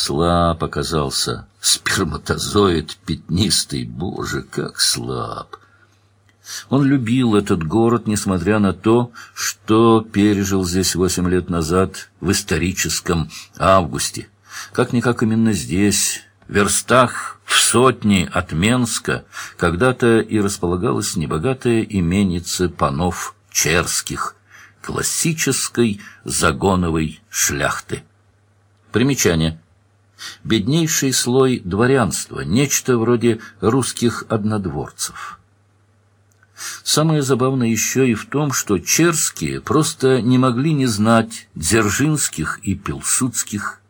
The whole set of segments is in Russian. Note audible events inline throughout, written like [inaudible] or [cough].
Слаб оказался. Сперматозоид пятнистый. Боже, как слаб. Он любил этот город, несмотря на то, что пережил здесь восемь лет назад в историческом августе. Как-никак именно здесь, в верстах в сотни от Менска, когда-то и располагалась небогатая именица панов Черских, классической загоновой шляхты. Примечание. Беднейший слой дворянства, нечто вроде русских однодворцев. Самое забавное еще и в том, что черские просто не могли не знать дзержинских и пилсудских.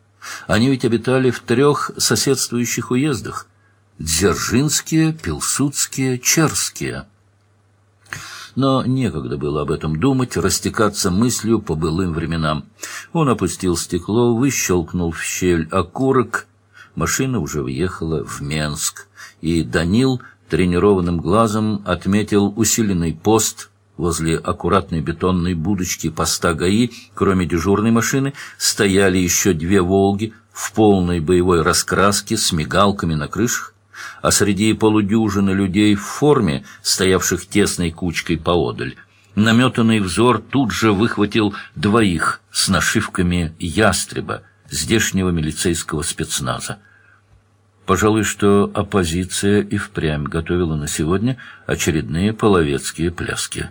Они ведь обитали в трех соседствующих уездах – дзержинские, пилсудские, черские. Но некогда было об этом думать, растекаться мыслью по былым временам. Он опустил стекло, выщелкнул в щель окурок. Машина уже въехала в Менск, и Данил тренированным глазом отметил усиленный пост возле аккуратной бетонной будочки поста ГАИ, кроме дежурной машины, стояли еще две «Волги» в полной боевой раскраске с мигалками на крышах, а среди полудюжины людей в форме, стоявших тесной кучкой поодаль, наметанный взор тут же выхватил двоих с нашивками «Ястреба», здешнего милицейского спецназа. Пожалуй, что оппозиция и впрямь готовила на сегодня очередные половецкие пляски.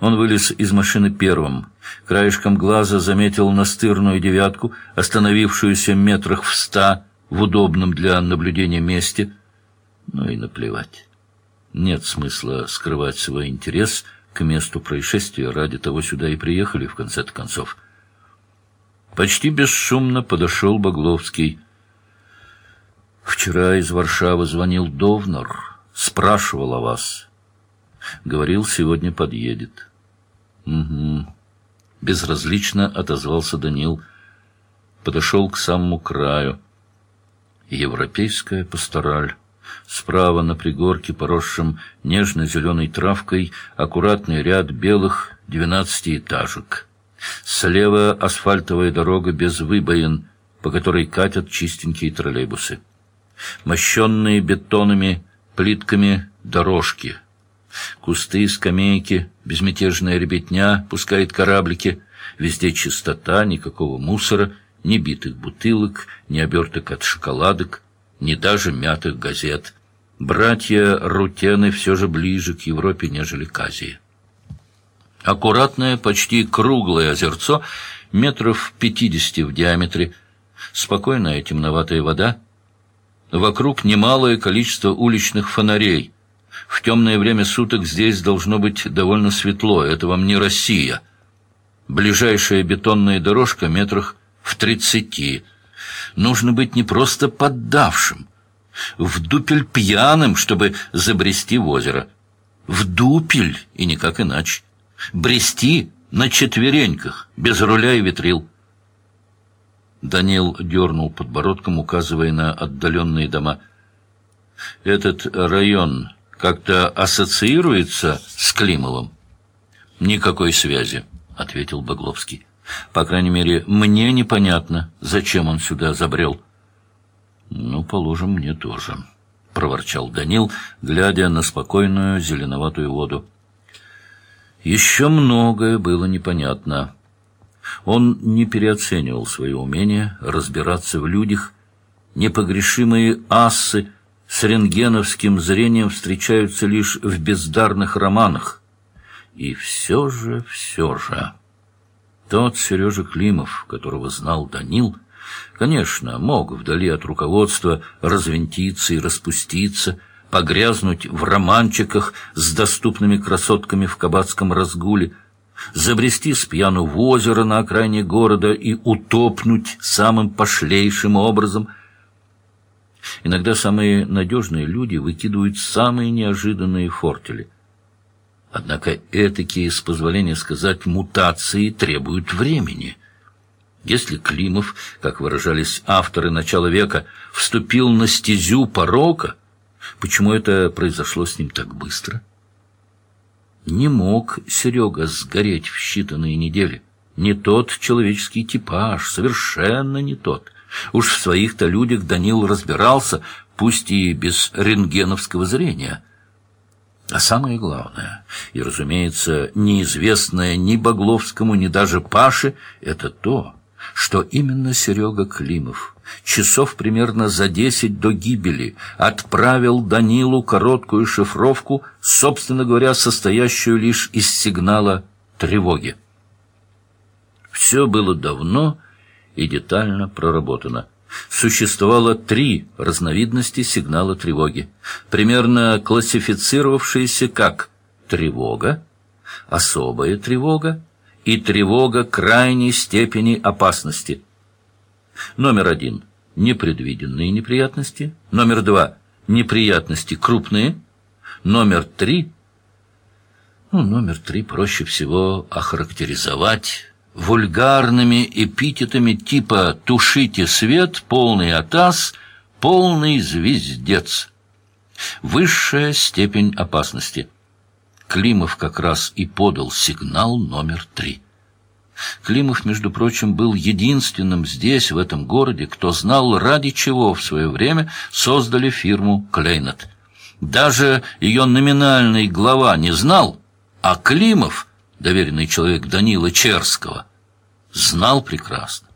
Он вылез из машины первым. Краешком глаза заметил настырную девятку, остановившуюся метрах в ста в удобном для наблюдения месте. Ну и наплевать. Нет смысла скрывать свой интерес к месту происшествия, ради того сюда и приехали, в конце-то концов. Почти бесшумно подошел Багловский — Вчера из Варшавы звонил Довнер, спрашивал о вас. Говорил, сегодня подъедет. Угу. Безразлично отозвался Данил. Подошел к самому краю. Европейская пастораль. Справа на пригорке, поросшем нежно-зеленой травкой, аккуратный ряд белых двенадцатиэтажек. Слева асфальтовая дорога без выбоин, по которой катят чистенькие троллейбусы мощенные бетонами плитками дорожки. Кусты, скамейки, безмятежная ребятня пускает кораблики. Везде чистота, никакого мусора, ни битых бутылок, ни оберток от шоколадок, ни даже мятых газет. Братья Рутены все же ближе к Европе, нежели к Азии. Аккуратное, почти круглое озерцо, метров пятидесяти в диаметре, спокойная темноватая вода — Вокруг немалое количество уличных фонарей. В темное время суток здесь должно быть довольно светло. Это вам не Россия. Ближайшая бетонная дорожка метрах в тридцати. Нужно быть не просто поддавшим, в дупель пьяным, чтобы забрести в озеро. В дупель, и никак иначе. Брести на четвереньках, без руля и ветрил. Данил дернул подбородком, указывая на отдаленные дома. «Этот район как-то ассоциируется с Климовым?» «Никакой связи», — ответил Багловский. «По крайней мере, мне непонятно, зачем он сюда забрел». «Ну, положим, мне тоже», — проворчал Данил, глядя на спокойную зеленоватую воду. «Еще многое было непонятно». Он не переоценивал свое умение разбираться в людях. Непогрешимые асы с рентгеновским зрением встречаются лишь в бездарных романах. И все же, все же... Тот Сережа Климов, которого знал Данил, конечно, мог вдали от руководства развинтиться и распуститься, погрязнуть в романчиках с доступными красотками в кабацком разгуле, забрести с пьяну в озеро на окраине города и утопнуть самым пошлейшим образом. Иногда самые надежные люди выкидывают самые неожиданные фортели. Однако этакие, с позволения сказать, мутации требуют времени. Если Климов, как выражались авторы начала века, вступил на стезю порока, почему это произошло с ним так быстро? — не мог Серега сгореть в считанные недели. Не тот человеческий типаж, совершенно не тот. Уж в своих-то людях Данил разбирался, пусть и без рентгеновского зрения. А самое главное, и, разумеется, неизвестное ни Богловскому, ни даже Паше, это то, что именно Серега Климов часов примерно за десять до гибели отправил Данилу короткую шифровку, собственно говоря, состоящую лишь из сигнала тревоги. Все было давно и детально проработано. Существовало три разновидности сигнала тревоги, примерно классифицировавшиеся как тревога, особая тревога и тревога крайней степени опасности. Номер один – непредвиденные неприятности. Номер два – неприятности крупные. Номер три – ну, номер три проще всего охарактеризовать вульгарными эпитетами типа «тушите свет», «полный атас», «полный звездец». Высшая степень опасности. Климов как раз и подал сигнал номер три. Климов, между прочим, был единственным здесь, в этом городе, кто знал, ради чего в свое время создали фирму «Клейнет». Даже ее номинальный глава не знал, а Климов — доверенный человек Данила Черского, знал прекрасно.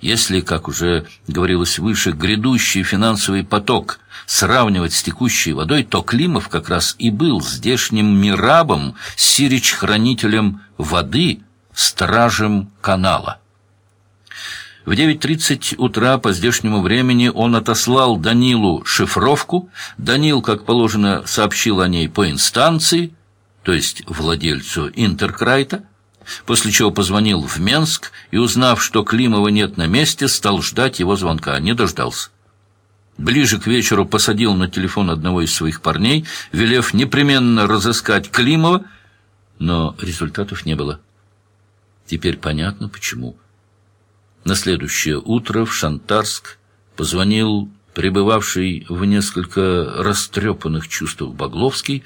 Если, как уже говорилось выше, грядущий финансовый поток сравнивать с текущей водой, то Климов как раз и был здешним мирабом, сирич-хранителем воды, стражем канала. В 9.30 утра по здешнему времени он отослал Данилу шифровку. Данил, как положено, сообщил о ней по инстанции – то есть владельцу Интеркрайта, после чего позвонил в Менск и, узнав, что Климова нет на месте, стал ждать его звонка. Не дождался. Ближе к вечеру посадил на телефон одного из своих парней, велев непременно разыскать Климова, но результатов не было. Теперь понятно, почему. На следующее утро в Шантарск позвонил пребывавший в несколько растрепанных чувствах Багловский,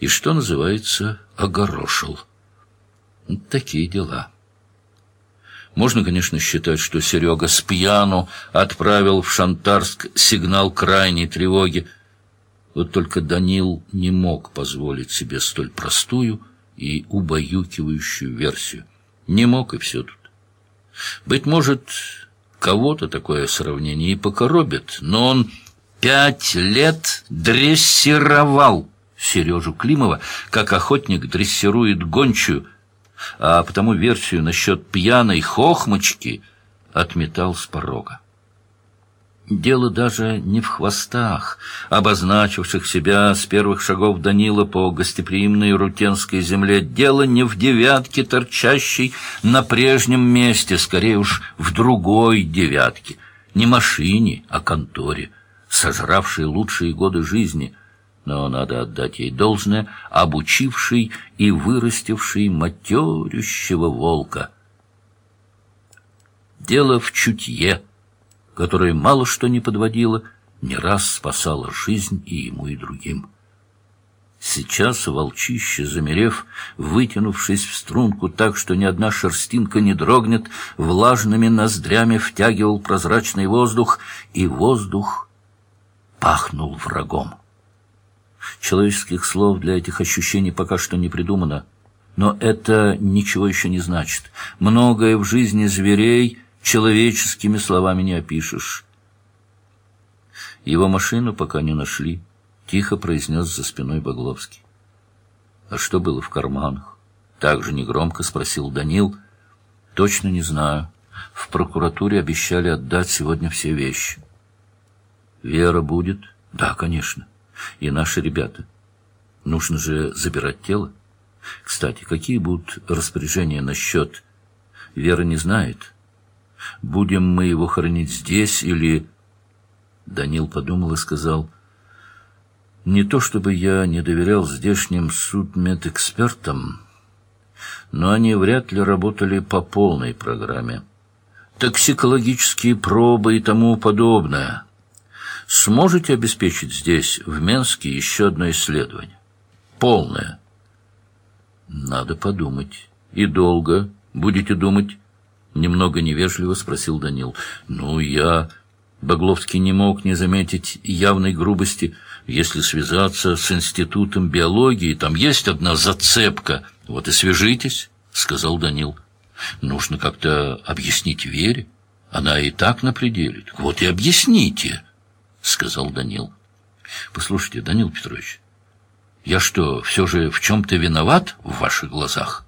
и, что называется, огорошил. Такие дела. Можно, конечно, считать, что Серега с пьяну отправил в Шантарск сигнал крайней тревоги. Вот только Данил не мог позволить себе столь простую и убаюкивающую версию. Не мог, и все тут. Быть может, кого-то такое сравнение и покоробит, но он пять лет дрессировал Сережу Климова, как охотник дрессирует гончую, а потому версию насчет пьяной хохмочки отметал с порога. Дело даже не в хвостах, обозначивших себя с первых шагов Данила по гостеприимной рутенской земле. Дело не в девятке, торчащей на прежнем месте, скорее уж в другой девятке. Не машине, а конторе, сожравшей лучшие годы жизни — но надо отдать ей должное, обучивший и вырастивший матерющего волка. Дело в чутье, которое мало что не подводило, не раз спасало жизнь и ему, и другим. Сейчас волчище, замерев, вытянувшись в струнку так, что ни одна шерстинка не дрогнет, влажными ноздрями втягивал прозрачный воздух, и воздух пахнул врагом. Человеческих слов для этих ощущений пока что не придумано. Но это ничего еще не значит. Многое в жизни зверей человеческими словами не опишешь. Его машину пока не нашли, — тихо произнес за спиной Багловский. А что было в карманах? Так же негромко спросил Данил. Точно не знаю. В прокуратуре обещали отдать сегодня все вещи. Вера будет? Да, конечно и наши ребята. Нужно же забирать тело. Кстати, какие будут распоряжения насчет... Вера не знает. Будем мы его хоронить здесь или... Данил подумал и сказал... Не то чтобы я не доверял здешним судмедэкспертам, но они вряд ли работали по полной программе. Токсикологические пробы и тому подобное сможете обеспечить здесь, в Менске, еще одно исследование? Полное. Надо подумать. И долго будете думать. Немного невежливо спросил Данил. «Ну, я...» Богловский не мог не заметить явной грубости. «Если связаться с Институтом биологии, там есть одна зацепка. Вот и свяжитесь», — сказал Данил. «Нужно как-то объяснить Вере. Она и так на пределе. Так вот и объясните», — сказал Данил. «Послушайте, Данил Петрович, я что, все же в чем-то виноват в ваших глазах?»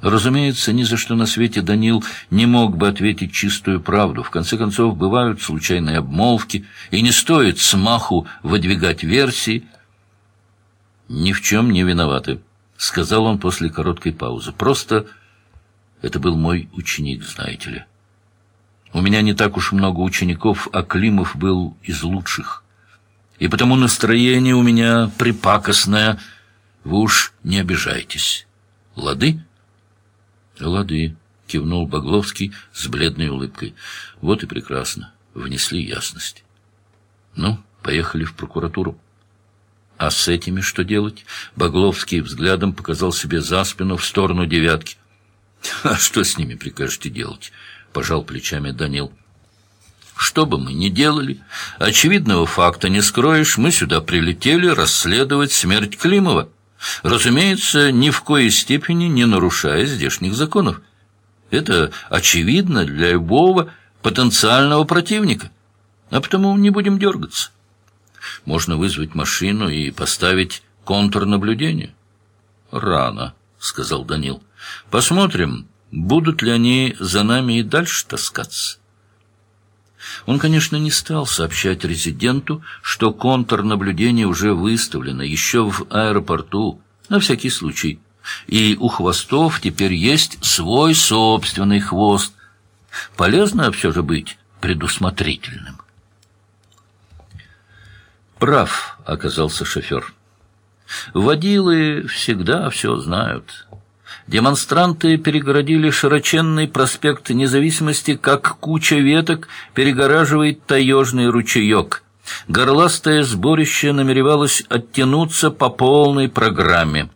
Разумеется, ни за что на свете Данил не мог бы ответить чистую правду. В конце концов, бывают случайные обмолвки, и не стоит смаху выдвигать версии. «Ни в чем не виноваты», — сказал он после короткой паузы. «Просто это был мой ученик, знаете ли. У меня не так уж много учеников, а Климов был из лучших. И потому настроение у меня припакостное. Вы уж не обижайтесь. Лады?» «Лады», — кивнул Багловский с бледной улыбкой. «Вот и прекрасно. Внесли ясность. Ну, поехали в прокуратуру». «А с этими что делать?» Багловский взглядом показал себе за спину в сторону девятки. [laughs] «А что с ними прикажете делать?» — пожал плечами Данил. «Что бы мы ни делали, очевидного факта не скроешь, мы сюда прилетели расследовать смерть Климова». Разумеется, ни в коей степени не нарушая здешних законов. Это очевидно для любого потенциального противника. А потому не будем дергаться. Можно вызвать машину и поставить контрнаблюдение. «Рано», — сказал Данил. «Посмотрим, будут ли они за нами и дальше таскаться». Он, конечно, не стал сообщать резиденту, что контрнаблюдение уже выставлено, еще в аэропорту, на всякий случай. И у хвостов теперь есть свой собственный хвост. Полезно все же быть предусмотрительным. Прав оказался шофер. Водилы всегда все знают. Демонстранты перегородили широченный проспект независимости, как куча веток перегораживает таежный ручеек. Горластое сборище намеревалось оттянуться по полной программе.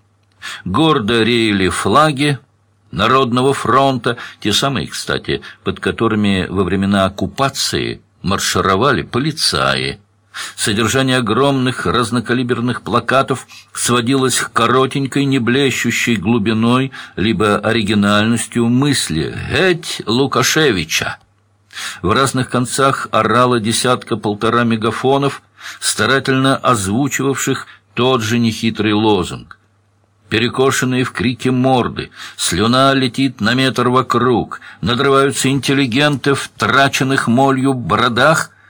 Гордо реяли флаги Народного фронта, те самые, кстати, под которыми во времена оккупации маршировали полицаи. Содержание огромных разнокалиберных плакатов сводилось к коротенькой, неблещущей глубиной, либо оригинальностью мысли «Геть Лукашевича». В разных концах орала десятка-полтора мегафонов, старательно озвучивавших тот же нехитрый лозунг. Перекошенные в крике морды, слюна летит на метр вокруг, надрываются интеллигенты в траченных молью бородах —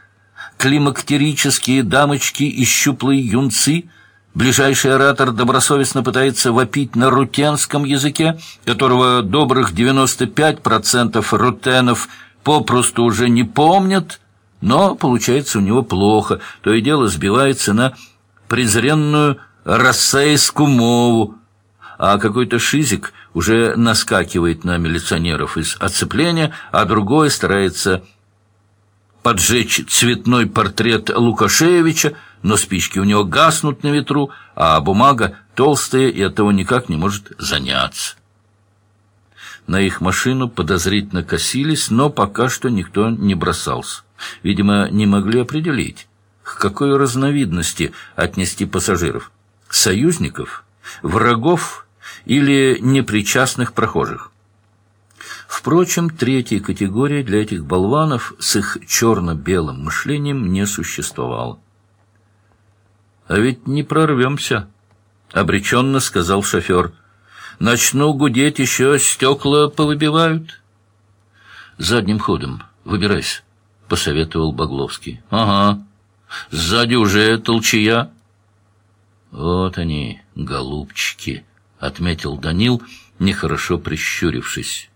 климактерические дамочки и щуплые юнцы, ближайший оратор добросовестно пытается вопить на рутенском языке, которого добрых 95% рутенов попросту уже не помнят, но получается у него плохо, то и дело сбивается на презренную рассейскую мову, а какой-то шизик уже наскакивает на милиционеров из оцепления, а другой старается поджечь цветной портрет Лукашевича, но спички у него гаснут на ветру, а бумага толстая и оттого никак не может заняться. На их машину подозрительно косились, но пока что никто не бросался. Видимо, не могли определить, к какой разновидности отнести пассажиров. Союзников, врагов или непричастных прохожих. Впрочем, третьей категории для этих болванов с их черно-белым мышлением не существовало. «А ведь не прорвемся», — обреченно сказал шофер. «Начну гудеть, еще стекла повыбивают». «Задним ходом. Выбирайся», — посоветовал Багловский. «Ага. Сзади уже толчая». «Вот они, голубчики», — отметил Данил, нехорошо прищурившись.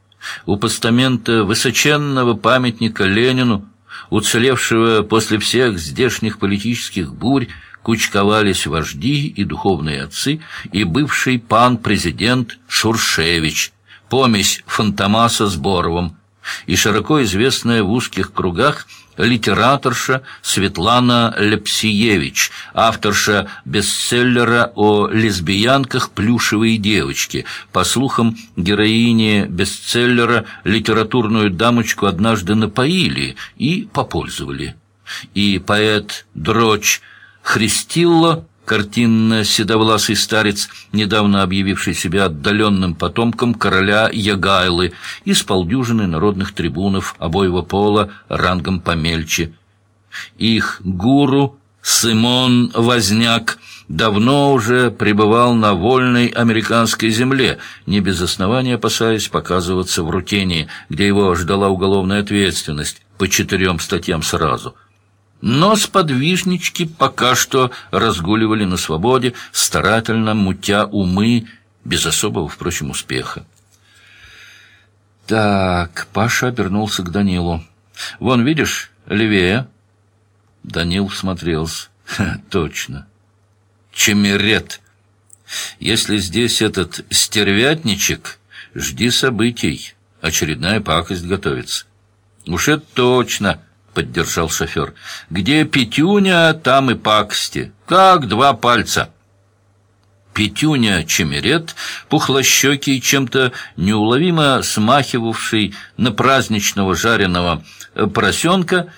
У постамента высоченного памятника Ленину, уцелевшего после всех здешних политических бурь, кучковались вожди и духовные отцы, и бывший пан-президент Шуршевич, помесь Фантомаса с Боровым. и широко известная в узких кругах литераторша Светлана Лепсиевич, авторша бестселлера о лесбиянках «Плюшевые девочки». По слухам, героини бестселлера литературную дамочку однажды напоили и попользовали. И поэт Дроч Христилло картинно-седовласый старец, недавно объявивший себя отдаленным потомком короля Ягайлы из полдюжины народных трибунов обоего пола рангом помельче. Их гуру Симон Возняк давно уже пребывал на вольной американской земле, не без основания опасаясь показываться в рутении, где его ждала уголовная ответственность по четырем статьям сразу – но сподвижнички пока что разгуливали на свободе, старательно мутя умы, без особого, впрочем, успеха. Так, Паша обернулся к Данилу. «Вон, видишь, левее?» Данил всмотрелся. Ха, «Точно. Чемерет. Если здесь этот стервятничек, жди событий. Очередная пакость готовится. Уж это точно!» Поддержал шофер. «Где Петюня, там и пакости. Как два пальца». Петюня Чемерет, пухлощекий, чем-то неуловимо смахивавший на праздничного жареного э, поросенка,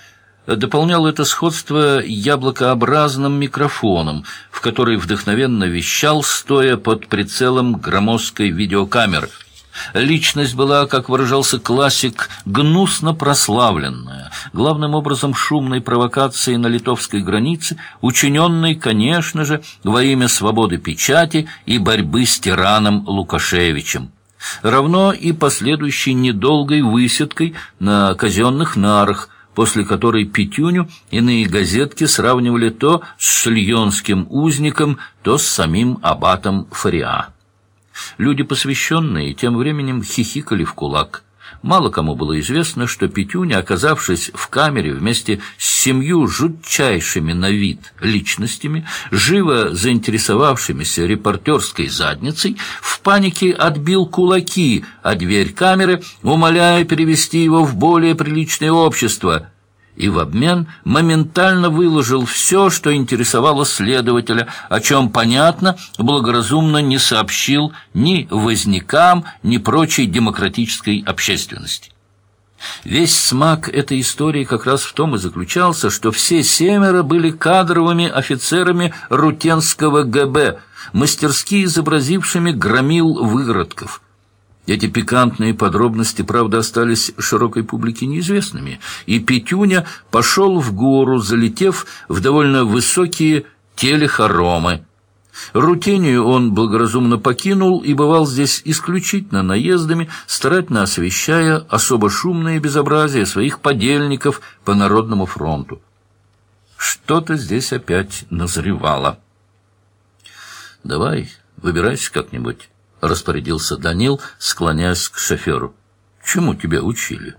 дополнял это сходство яблокообразным микрофоном, в который вдохновенно вещал, стоя под прицелом громоздкой видеокамеры – Личность была, как выражался классик, гнусно прославленная, главным образом шумной провокацией на литовской границе, учиненной, конечно же, во имя свободы печати и борьбы с тираном Лукашевичем равно и последующей недолгой высадкой на казенных нарах, после которой Петюню иные газетки сравнивали то с шильонским узником, то с самим аббатом Фариа. Люди посвященные тем временем хихикали в кулак. Мало кому было известно, что Петюня, оказавшись в камере вместе с семью жутчайшими на вид личностями, живо заинтересовавшимися репортерской задницей, в панике отбил кулаки, а дверь камеры, умоляя перевести его в более приличное общество – и в обмен моментально выложил все, что интересовало следователя, о чем, понятно, благоразумно не сообщил ни вознякам, ни прочей демократической общественности. Весь смак этой истории как раз в том и заключался, что все семеро были кадровыми офицерами Рутенского ГБ, мастерски изобразившими громил выродков – эти пикантные подробности, правда, остались широкой публике неизвестными, и Петюня пошел в гору, залетев в довольно высокие телехоромы. Рутению он благоразумно покинул и бывал здесь исключительно наездами, старательно освещая особо шумные безобразия своих подельников по Народному фронту. Что-то здесь опять назревало. «Давай, выбирайся как-нибудь». — распорядился Данил, склоняясь к шоферу. «Чему тебя учили?»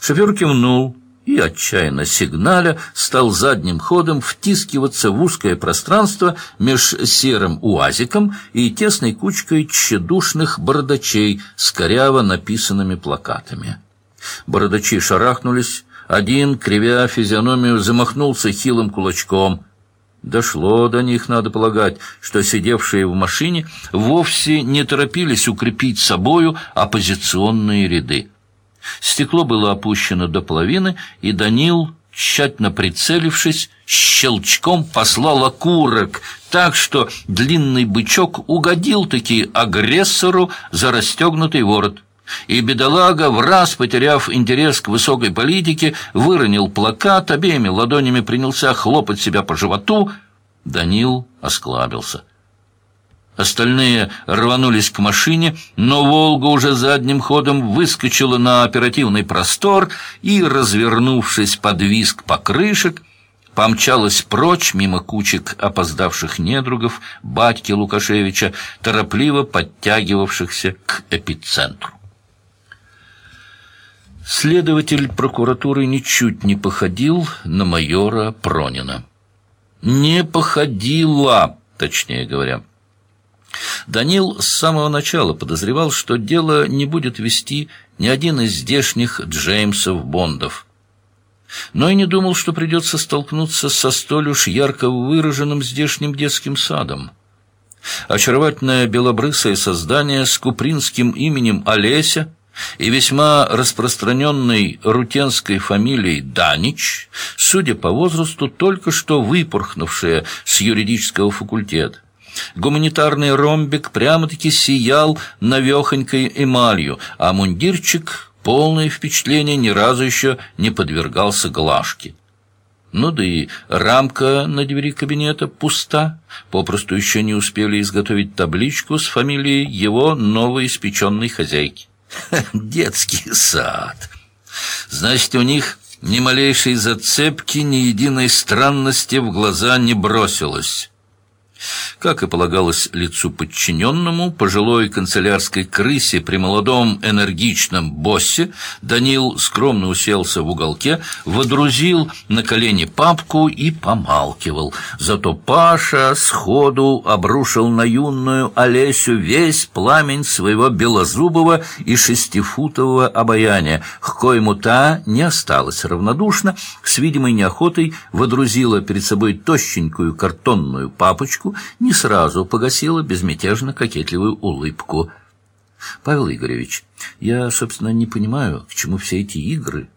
Шофер кивнул и, отчаянно сигналя, стал задним ходом втискиваться в узкое пространство меж серым уазиком и тесной кучкой тщедушных бородачей с коряво написанными плакатами. Бородачи шарахнулись, один, кривя физиономию, замахнулся хилым кулачком — Дошло до них, надо полагать, что сидевшие в машине вовсе не торопились укрепить собою оппозиционные ряды. Стекло было опущено до половины, и Данил, тщательно прицелившись, щелчком послал окурок, так что длинный бычок угодил-таки агрессору за расстегнутый ворот. И бедолага, в раз потеряв интерес к высокой политике, выронил плакат, обеими ладонями принялся хлопать себя по животу. Данил осклабился. Остальные рванулись к машине, но «Волга» уже задним ходом выскочила на оперативный простор и, развернувшись под виск покрышек, помчалась прочь мимо кучек опоздавших недругов батьки Лукашевича, торопливо подтягивавшихся к эпицентру. Следователь прокуратуры ничуть не походил на майора Пронина. Не походила, точнее говоря. Данил с самого начала подозревал, что дело не будет вести ни один из здешних Джеймсов Бондов. Но и не думал, что придется столкнуться со столь уж ярко выраженным здешним детским садом. Очаровательное белобрысое создание с купринским именем Олеся и весьма распространенной рутенской фамилией Данич, судя по возрасту, только что выпорхнувшая с юридического факультета. Гуманитарный ромбик прямо-таки сиял навехонькой эмалью, а мундирчик, полное впечатление, ни разу еще не подвергался глажке. Ну да и рамка на двери кабинета пуста, попросту еще не успели изготовить табличку с фамилией его новоиспеченной хозяйки. [laughs] Детский сад. Значит, у них ни малейшей зацепки, ни единой странности в глаза не бросилось. Как и полагалось лицу подчиненному, пожилой канцелярской крысе при молодом энергичном боссе, Данил скромно уселся в уголке, водрузил на колени папку и помалкивал. Зато Паша сходу обрушил на юную Олесю весь пламень своего белозубого и шестифутового обаяния, к коему та не осталась равнодушна, с видимой неохотой водрузила перед собой тощенькую картонную папочку, не сразу погасила безмятежно кокетливую улыбку. «Павел Игоревич, я, собственно, не понимаю, к чему все эти игры.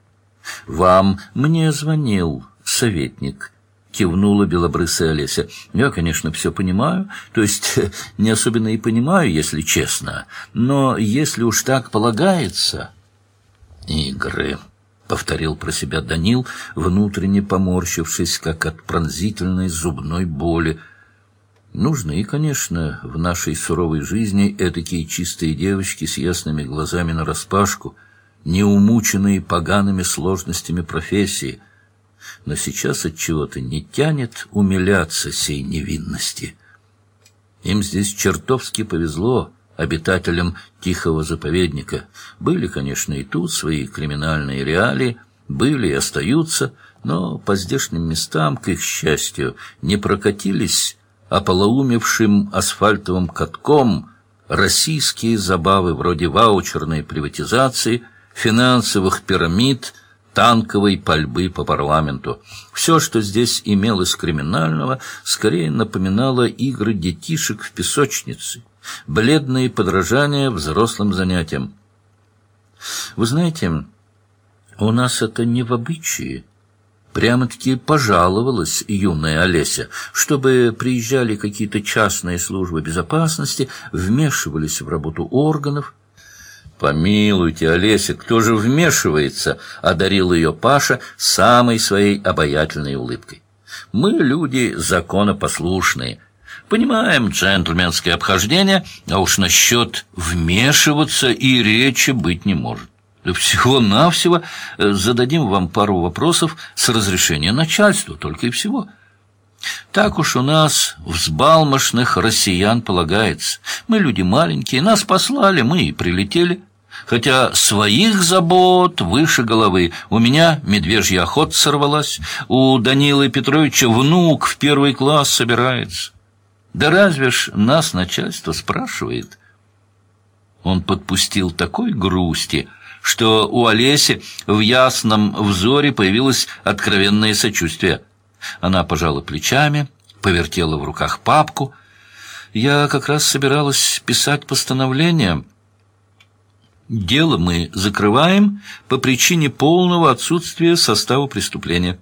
Вам мне звонил советник». Кивнула белобрысая Олеся. «Я, конечно, все понимаю, то есть [laughs] не особенно и понимаю, если честно, но если уж так полагается...» «Игры», — повторил про себя Данил, внутренне поморщившись, как от пронзительной зубной боли. Нужны, конечно, в нашей суровой жизни этакие чистые девочки с ясными глазами нараспашку, не умученные погаными сложностями профессии. Но сейчас от чего-то не тянет умиляться сей невинности. Им здесь чертовски повезло, обитателям тихого заповедника. Были, конечно, и тут свои криминальные реалии, были и остаются, но по здешним местам, к их счастью, не прокатились ополоумевшим асфальтовым катком российские забавы вроде ваучерной приватизации, финансовых пирамид, танковой пальбы по парламенту. Все, что здесь имелось криминального, скорее напоминало игры детишек в песочнице, бледные подражания взрослым занятиям. Вы знаете, у нас это не в обычае, Прямо-таки пожаловалась юная Олеся, чтобы приезжали какие-то частные службы безопасности, вмешивались в работу органов. «Помилуйте, Олеся, кто же вмешивается?» — одарил ее Паша самой своей обаятельной улыбкой. «Мы люди законопослушные». Понимаем джентльменское обхождение, а уж насчет вмешиваться и речи быть не может. Всего-навсего э, зададим вам пару вопросов с разрешения начальства, только и всего. Так уж у нас взбалмошных россиян полагается. Мы люди маленькие, нас послали, мы и прилетели. Хотя своих забот выше головы. У меня медвежья охота сорвалась, у Данилы Петровича внук в первый класс собирается. Да разве ж нас начальство спрашивает? Он подпустил такой грусти, что у Олеси в ясном взоре появилось откровенное сочувствие. Она пожала плечами, повертела в руках папку. «Я как раз собиралась писать постановление. Дело мы закрываем по причине полного отсутствия состава преступления.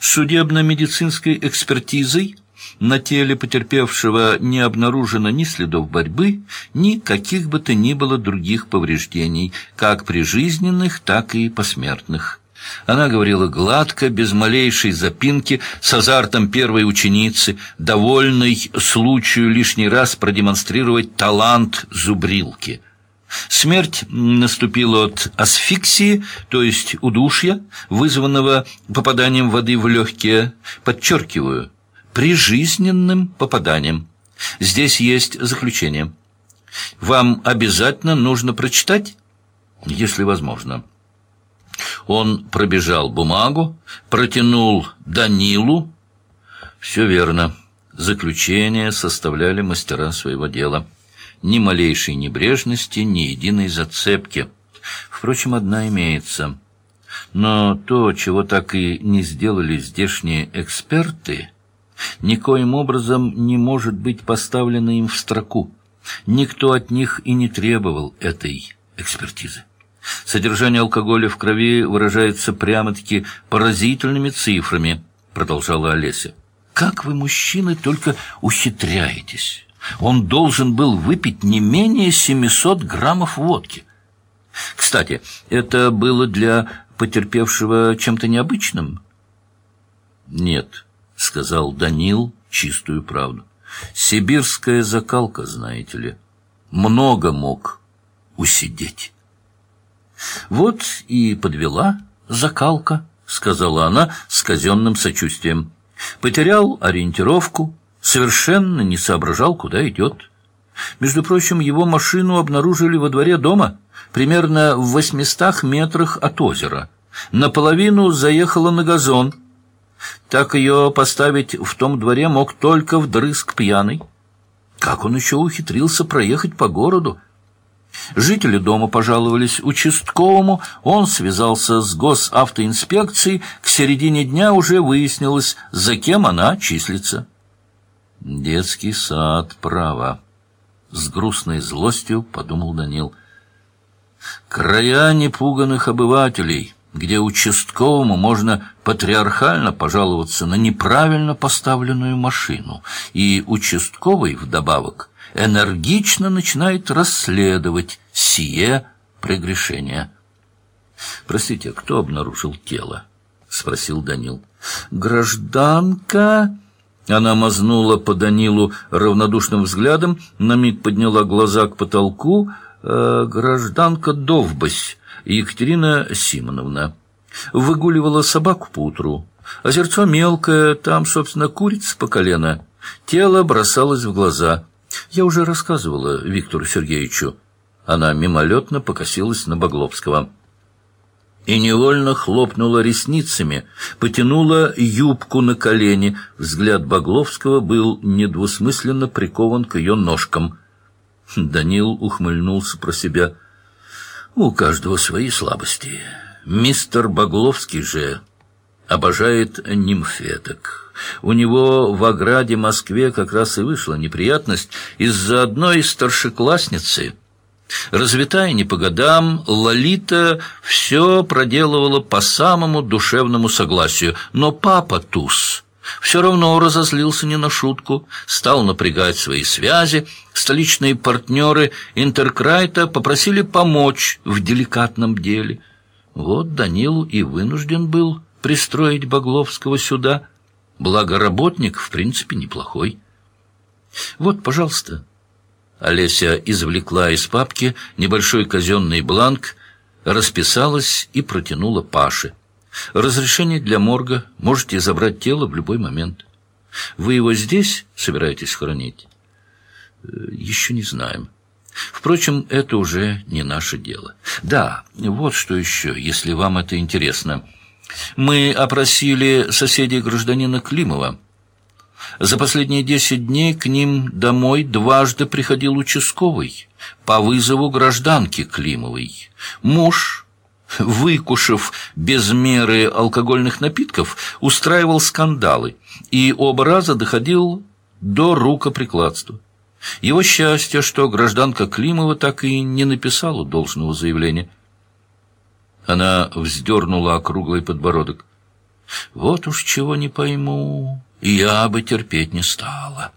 Судебно-медицинской экспертизой на теле потерпевшего не обнаружено ни следов борьбы, ни каких бы то ни было других повреждений, как прижизненных, так и посмертных. Она говорила гладко, без малейшей запинки, с азартом первой ученицы, довольной случаю лишний раз продемонстрировать талант зубрилки. Смерть наступила от асфиксии, то есть удушья, вызванного попаданием воды в легкие, подчеркиваю, прижизненным попаданием. Здесь есть заключение. Вам обязательно нужно прочитать, если возможно. Он пробежал бумагу, протянул Данилу. Все верно. Заключение составляли мастера своего дела. Ни малейшей небрежности, ни единой зацепки. Впрочем, одна имеется. Но то, чего так и не сделали здешние эксперты, никоим образом не может быть поставлено им в строку. Никто от них и не требовал этой экспертизы. Содержание алкоголя в крови выражается прямо-таки поразительными цифрами, продолжала Олеся. Как вы, мужчины, только ухитряетесь. Он должен был выпить не менее 700 граммов водки. Кстати, это было для потерпевшего чем-то необычным? Нет, сказал Данил чистую правду. Сибирская закалка, знаете ли. Много мог усидеть. Вот и подвела закалка, сказала она с казенным сочувствием. Потерял ориентировку, совершенно не соображал, куда идет. Между прочим, его машину обнаружили во дворе дома, примерно в восьмистах метрах от озера. Наполовину заехала на газон. Так ее поставить в том дворе мог только вдрызг пьяный. Как он еще ухитрился проехать по городу? Жители дома пожаловались участковому, он связался с госавтоинспекцией, к середине дня уже выяснилось, за кем она числится. Детский сад, право. С грустной злостью подумал Данил. Края непуганных обывателей, где участковому можно патриархально пожаловаться на неправильно поставленную машину, и участковый вдобавок энергично начинает расследовать сие прегрешение. «Простите, кто обнаружил тело?» — спросил Данил. «Гражданка...» Она мазнула по Данилу равнодушным взглядом, на миг подняла глаза к потолку. «Э, «Гражданка Довбась, Екатерина Симоновна, выгуливала собаку поутру. Озерцо мелкое, там, собственно, курица по колено. Тело бросалось в глаза. Я уже рассказывала Виктору Сергеевичу. Она мимолетно покосилась на Богловского. И невольно хлопнула ресницами, потянула юбку на колени. Взгляд Богловского был недвусмысленно прикован к ее ножкам. Данил ухмыльнулся про себя. У каждого свои слабости. Мистер Богловский же обожает нимфеток. У него в ограде Москве как раз и вышла неприятность из-за одной старшеклассницы. Развитая не по годам, Лолита все проделывала по самому душевному согласию, но папа Туз все равно разозлился не на шутку, стал напрягать свои связи, столичные партнеры Интеркрайта попросили помочь в деликатном деле. Вот Данилу и вынужден был пристроить Багловского сюда – Благо, работник, в принципе, неплохой. Вот, пожалуйста. Олеся извлекла из папки небольшой казенный бланк, расписалась и протянула Паше. Разрешение для морга. Можете забрать тело в любой момент. Вы его здесь собираетесь хранить? Э, еще не знаем. Впрочем, это уже не наше дело. Да, вот что еще, если вам это интересно. Мы опросили соседей гражданина Климова. За последние десять дней к ним домой дважды приходил участковый по вызову гражданки Климовой. Муж, выкушав без меры алкогольных напитков, устраивал скандалы и оба раза доходил до рукоприкладства. Его счастье, что гражданка Климова так и не написала должного заявления. Она вздернула округлый подбородок. «Вот уж чего не пойму, я бы терпеть не стала».